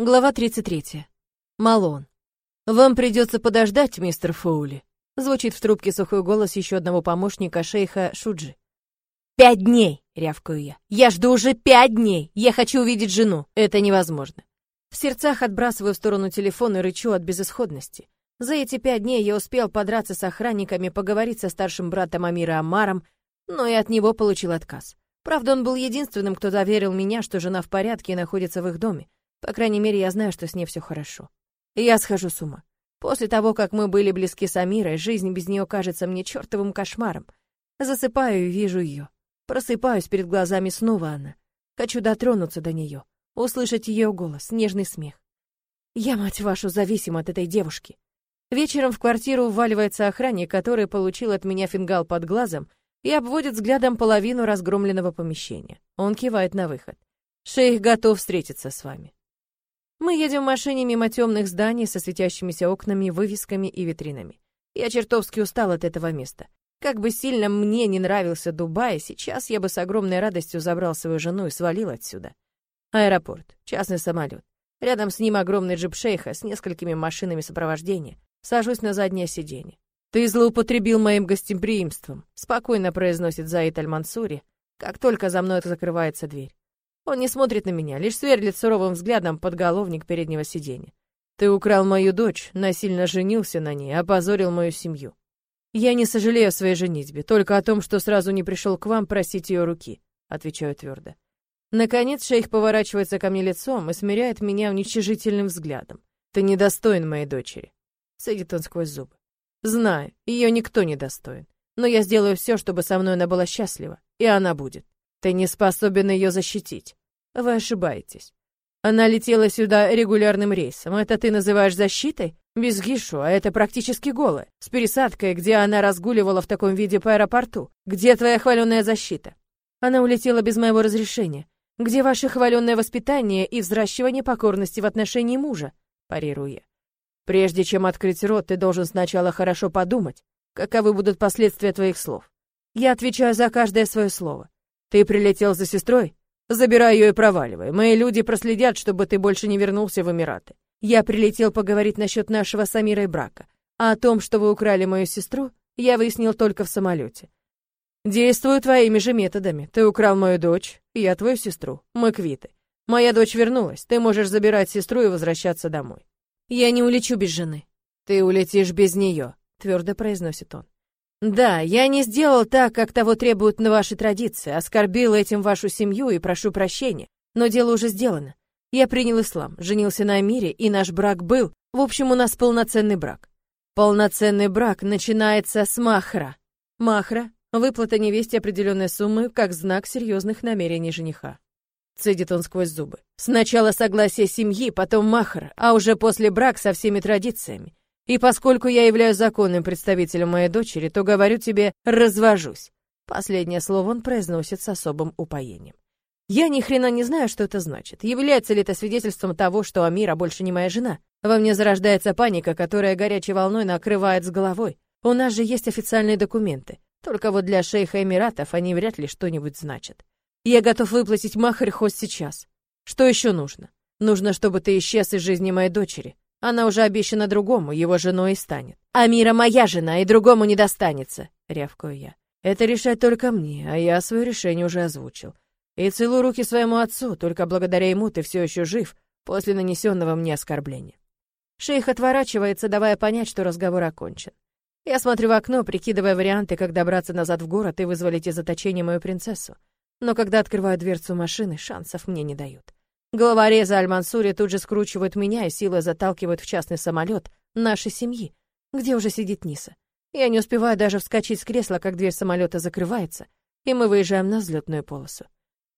Глава 33. Малон. «Вам придется подождать, мистер Фоули», — звучит в трубке сухой голос еще одного помощника шейха Шуджи. «Пять дней!» — рявкаю я. «Я жду уже пять дней! Я хочу увидеть жену! Это невозможно!» В сердцах отбрасываю в сторону телефон и рычу от безысходности. За эти пять дней я успел подраться с охранниками, поговорить со старшим братом Амира Амаром, но и от него получил отказ. Правда, он был единственным, кто заверил меня, что жена в порядке и находится в их доме. По крайней мере, я знаю, что с ней все хорошо. И я схожу с ума. После того, как мы были близки с Амирой, жизнь без нее кажется мне чертовым кошмаром. Засыпаю и вижу ее. Просыпаюсь, перед глазами снова она. Хочу дотронуться до нее, услышать ее голос, нежный смех. Я, мать вашу, зависим от этой девушки. Вечером в квартиру вваливается охранник, который получил от меня фингал под глазом и обводит взглядом половину разгромленного помещения. Он кивает на выход. Шейх готов встретиться с вами. Мы едем в машине мимо темных зданий со светящимися окнами, вывесками и витринами. Я чертовски устал от этого места. Как бы сильно мне не нравился Дубай, сейчас я бы с огромной радостью забрал свою жену и свалил отсюда. Аэропорт, частный самолет. Рядом с ним огромный джип шейха с несколькими машинами сопровождения. Сажусь на заднее сиденье. «Ты злоупотребил моим гостеприимством», — спокойно произносит Заид Аль-Мансури, как только за мной закрывается дверь. Он не смотрит на меня, лишь сверлит суровым взглядом подголовник переднего сиденья. Ты украл мою дочь, насильно женился на ней, опозорил мою семью. Я не сожалею о своей женитьбе, только о том, что сразу не пришел к вам просить ее руки, отвечаю твердо. Наконец шейх поворачивается ко мне лицом и смиряет меня уничижительным взглядом. Ты недостоин моей дочери. Садит он сквозь зубы. Знаю, ее никто не достоин. Но я сделаю все, чтобы со мной она была счастлива, и она будет. Ты не способен ее защитить. Вы ошибаетесь. Она летела сюда регулярным рейсом. Это ты называешь защитой? Без Гишу, а это практически голая. С пересадкой, где она разгуливала в таком виде по аэропорту. Где твоя хваленая защита? Она улетела без моего разрешения. Где ваше хваленное воспитание и взращивание покорности в отношении мужа? Парирую я. Прежде чем открыть рот, ты должен сначала хорошо подумать, каковы будут последствия твоих слов. Я отвечаю за каждое свое слово. Ты прилетел за сестрой? Забирай ее и проваливай. Мои люди проследят, чтобы ты больше не вернулся в Эмираты. Я прилетел поговорить насчет нашего с Амирой брака. А о том, что вы украли мою сестру, я выяснил только в самолете. Действую твоими же методами. Ты украл мою дочь, я твою сестру. Мы квиты. Моя дочь вернулась. Ты можешь забирать сестру и возвращаться домой. Я не улечу без жены. Ты улетишь без нее, твердо произносит он. Да, я не сделал так, как того требуют на ваши традиции, оскорбил этим вашу семью и прошу прощения, но дело уже сделано. Я принял ислам, женился на Амире, и наш брак был, в общем, у нас полноценный брак. Полноценный брак начинается с махра. Махра — выплата невесте определенной суммы как знак серьезных намерений жениха. Цедит он сквозь зубы. Сначала согласие семьи, потом махр, а уже после брак со всеми традициями. И поскольку я являюсь законным представителем моей дочери, то говорю тебе, развожусь. Последнее слово он произносит с особым упоением. Я ни хрена не знаю, что это значит. Является ли это свидетельством того, что Амира больше не моя жена? Во мне зарождается паника, которая горячей волной накрывает с головой. У нас же есть официальные документы. Только вот для шейха Эмиратов они вряд ли что-нибудь значат. Я готов выплатить махарь хоть сейчас. Что еще нужно? Нужно, чтобы ты исчез из жизни моей дочери. Она уже обещана другому, его женой и станет. Амира моя жена, и другому не достанется, рявкаю я. Это решать только мне, а я свое решение уже озвучил. И целую руки своему отцу, только благодаря ему ты все еще жив после нанесенного мне оскорбления. Шейх отворачивается, давая понять, что разговор окончен. Я смотрю в окно, прикидывая варианты, как добраться назад в город и вызволить из заточения мою принцессу. Но когда открываю дверцу машины, шансов мне не дают. Головореза Аль-Мансури тут же скручивают меня и силой заталкивают в частный самолет нашей семьи, где уже сидит Ниса. Я не успеваю даже вскочить с кресла, как дверь самолета закрывается, и мы выезжаем на взлетную полосу.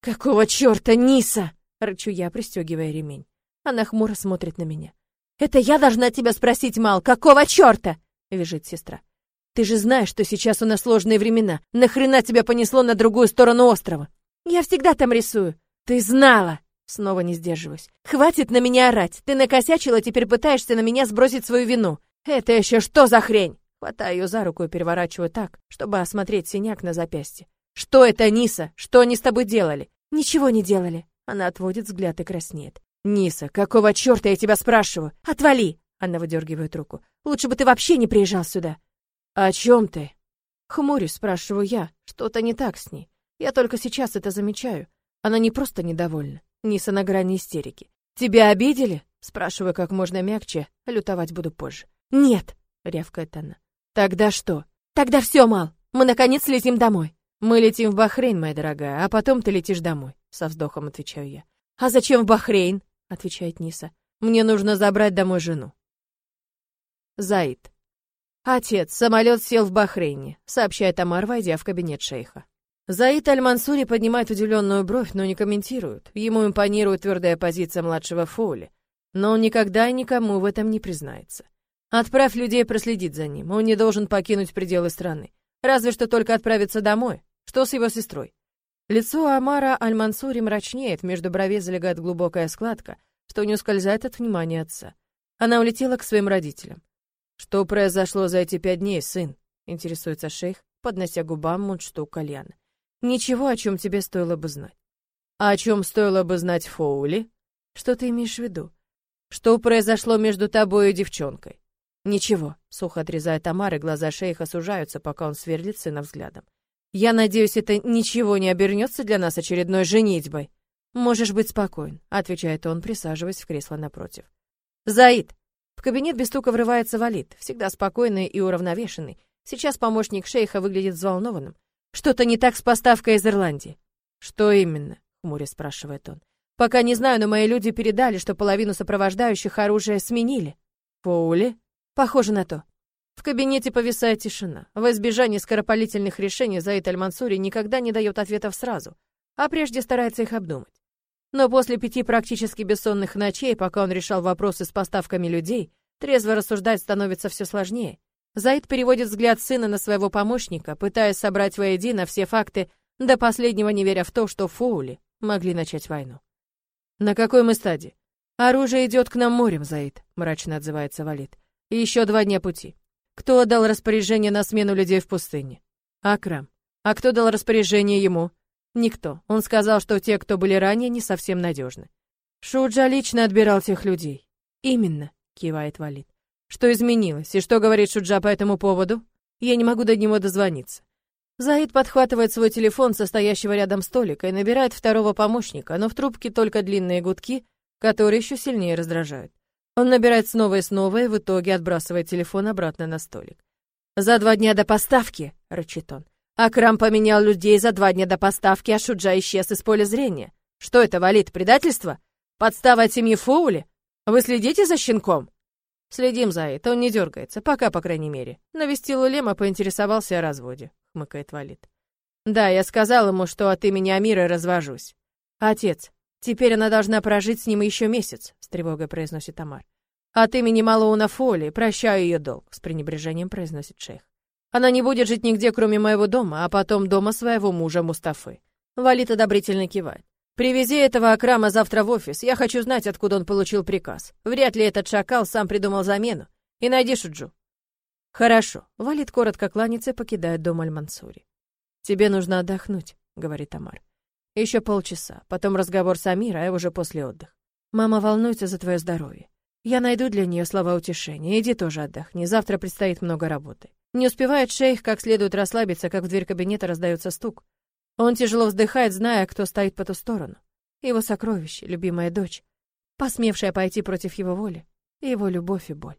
«Какого черта, Ниса?» — рычу я, пристегивая ремень. Она хмуро смотрит на меня. «Это я должна тебя спросить, Мал, какого черта?» — вяжет сестра. «Ты же знаешь, что сейчас у нас сложные времена. Нахрена тебя понесло на другую сторону острова?» «Я всегда там рисую». «Ты знала!» Снова не сдерживаюсь. «Хватит на меня орать! Ты накосячила, теперь пытаешься на меня сбросить свою вину! Это еще что за хрень?» Хватаю ее за руку и переворачиваю так, чтобы осмотреть синяк на запястье. «Что это, Ниса? Что они с тобой делали?» «Ничего не делали!» Она отводит взгляд и краснеет. Ниса, какого черта я тебя спрашиваю? Отвали! Она выдергивает руку. Лучше бы ты вообще не приезжал сюда. О чем ты? Хмурюсь, спрашиваю я. Что-то не так с ней. Я только сейчас это замечаю. Она не просто недовольна. Ниса на грани истерики. Тебя обидели? Спрашиваю как можно мягче, лютовать буду позже. Нет, рявкает она. Тогда что? Тогда все, Мал. Мы наконец летим домой. Мы летим в Бахрейн, моя дорогая, а потом ты летишь домой, со вздохом отвечаю я. А зачем в Бахрейн? отвечает Ниса. Мне нужно забрать домой жену. Заид. Отец, самолет сел в Бахрейне, сообщает Амар, войдя в кабинет шейха. Заид Аль-Мансури поднимает удивленную бровь, но не комментирует. Ему импонирует твердая позиция младшего Фоули, но он никогда и никому в этом не признается. Отправь людей проследить за ним. Он не должен покинуть пределы страны. Разве что только отправиться домой. Что с его сестрой? Лицо Амара Аль-Мансури мрачнеет, между бровей залегает глубокая складка, что не ускользает от внимания отца. Она улетела к своим родителям. «Что произошло за эти пять дней, сын?» — интересуется шейх, поднося губам мундштук кальяна. «Ничего, о чем тебе стоило бы знать». «А о чем стоило бы знать Фоули?» «Что ты имеешь в виду?» «Что произошло между тобой и девчонкой?» «Ничего», — сухо отрезает Тамар, и глаза шейха сужаются, пока он сверлит сына взглядом. Я надеюсь, это ничего не обернется для нас очередной женитьбой. Можешь быть спокоен, отвечает он, присаживаясь в кресло напротив. Заид. В кабинет без стука врывается Валид, всегда спокойный и уравновешенный. Сейчас помощник шейха выглядит взволнованным. Что-то не так с поставкой из Ирландии. Что именно? хмуря спрашивает он. Пока не знаю, но мои люди передали, что половину сопровождающих оружие сменили. Поули? Похоже на то. В кабинете повисает тишина. В избежании скоропалительных решений Заид Аль-Мансури никогда не дает ответов сразу, а прежде старается их обдумать. Но после пяти практически бессонных ночей, пока он решал вопросы с поставками людей, трезво рассуждать становится все сложнее. Заид переводит взгляд сына на своего помощника, пытаясь собрать воедино все факты, до последнего не веря в то, что Фоули могли начать войну. «На какой мы стадии?» «Оружие идет к нам морем, Заид», — мрачно отзывается Валид. «Еще два дня пути. Кто отдал распоряжение на смену людей в пустыне? Акрам. А кто дал распоряжение ему? Никто. Он сказал, что те, кто были ранее, не совсем надежны. Шуджа лично отбирал тех людей. Именно, кивает Валид. Что изменилось и что говорит Шуджа по этому поводу? Я не могу до него дозвониться. Заид подхватывает свой телефон, состоящего рядом столика, и набирает второго помощника, но в трубке только длинные гудки, которые еще сильнее раздражают. Он набирает снова и снова и в итоге отбрасывает телефон обратно на столик. «За два дня до поставки!» — рычит он. «Акрам поменял людей за два дня до поставки, а Шуджа исчез из поля зрения. Что это, валит, предательство? Подстава от семьи Фоули? Вы следите за щенком?» «Следим за это, он не дергается, пока, по крайней мере». Навестил Улема, поинтересовался о разводе, — хмыкает Валит. «Да, я сказал ему, что от имени Амира развожусь. Отец, Теперь она должна прожить с ним еще месяц, с тревогой произносит Тамар. От имени Малоуна Фоли прощаю ее долг, с пренебрежением произносит шейх. Она не будет жить нигде, кроме моего дома, а потом дома своего мужа Мустафы. Валит одобрительно кивает. Привези этого Акрама завтра в офис. Я хочу знать, откуда он получил приказ. Вряд ли этот шакал сам придумал замену. И найди Шуджу. Хорошо. Валит коротко кланяется покидает дом Аль-Мансури. Тебе нужно отдохнуть, говорит Тамар. Еще полчаса, потом разговор с Амирой, а уже после отдыха. Мама волнуется за твое здоровье. Я найду для нее слова утешения. Иди тоже отдохни, завтра предстоит много работы. Не успевает шейх как следует расслабиться, как в дверь кабинета раздается стук. Он тяжело вздыхает, зная, кто стоит по ту сторону. Его сокровище, любимая дочь, посмевшая пойти против его воли, его любовь и боль.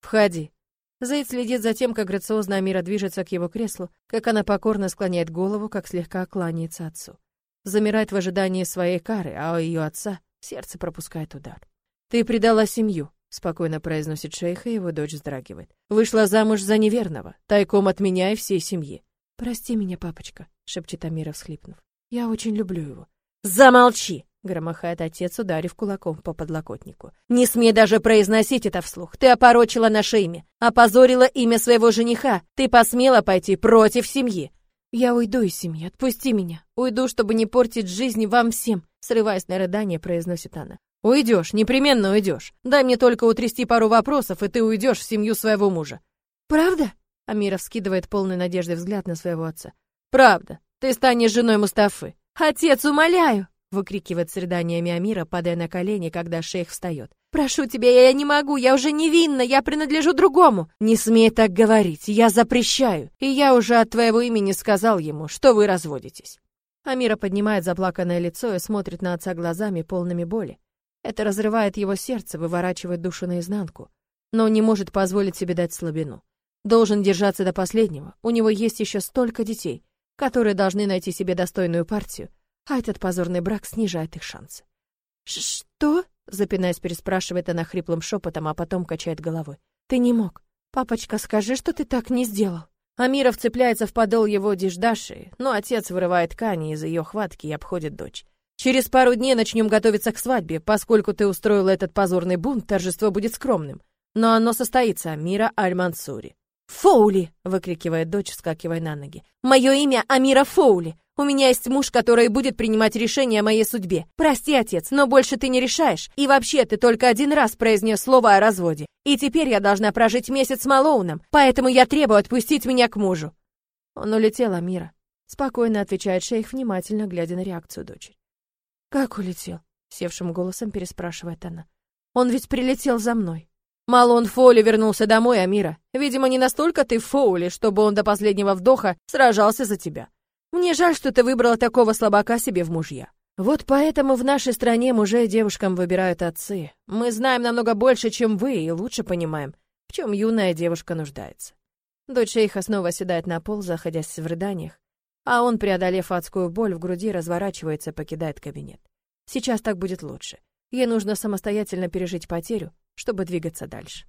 «Входи». Зейд следит за тем, как грациозно Амира движется к его креслу, как она покорно склоняет голову, как слегка кланяется отцу замирает в ожидании своей кары, а у ее отца сердце пропускает удар. «Ты предала семью», — спокойно произносит шейх, и его дочь вздрагивает. «Вышла замуж за неверного, тайком от меня и всей семьи». «Прости меня, папочка», — шепчет Амира, всхлипнув. «Я очень люблю его». «Замолчи!» — громыхает отец, ударив кулаком по подлокотнику. «Не смей даже произносить это вслух. Ты опорочила наше имя, опозорила имя своего жениха. Ты посмела пойти против семьи. «Я уйду из семьи, отпусти меня. Уйду, чтобы не портить жизнь вам всем», срываясь на рыдание, произносит она. «Уйдешь, непременно уйдешь. Дай мне только утрясти пару вопросов, и ты уйдешь в семью своего мужа». «Правда?» Амира вскидывает полный надежды взгляд на своего отца. «Правда. Ты станешь женой Мустафы». «Отец, умоляю!» выкрикивает с рыданиями Амира, падая на колени, когда шейх встает. «Прошу тебя, я не могу, я уже невинна, я принадлежу другому!» «Не смей так говорить, я запрещаю, и я уже от твоего имени сказал ему, что вы разводитесь». Амира поднимает заплаканное лицо и смотрит на отца глазами, полными боли. Это разрывает его сердце, выворачивает душу наизнанку. Но он не может позволить себе дать слабину. Должен держаться до последнего. У него есть еще столько детей, которые должны найти себе достойную партию, а этот позорный брак снижает их шансы. «Что?» — запинаясь, переспрашивает она хриплым шепотом, а потом качает головой. «Ты не мог. Папочка, скажи, что ты так не сделал». Амира вцепляется в подол его диждаши, но отец вырывает ткани из ее хватки и обходит дочь. «Через пару дней начнем готовиться к свадьбе. Поскольку ты устроил этот позорный бунт, торжество будет скромным. Но оно состоится, Амира Аль-Мансури. «Фоули!» — выкрикивает дочь, вскакивая на ноги. «Мое имя Амира Фоули! У меня есть муж, который будет принимать решения о моей судьбе. Прости, отец, но больше ты не решаешь. И вообще, ты только один раз произнес слово о разводе. И теперь я должна прожить месяц с Малоуном, поэтому я требую отпустить меня к мужу». Он улетел, Амира. Спокойно отвечает шейх, внимательно глядя на реакцию дочери. «Как улетел?» — севшим голосом переспрашивает она. «Он ведь прилетел за мной». Малон Фоули вернулся домой, Амира. Видимо, не настолько ты Фоули, чтобы он до последнего вдоха сражался за тебя. Мне жаль, что ты выбрала такого слабака себе в мужья. Вот поэтому в нашей стране мужей девушкам выбирают отцы. Мы знаем намного больше, чем вы, и лучше понимаем, в чем юная девушка нуждается. Дочь шейха снова седает на пол, заходясь в рыданиях, а он, преодолев адскую боль в груди, разворачивается, покидает кабинет. Сейчас так будет лучше. Ей нужно самостоятельно пережить потерю, чтобы двигаться дальше.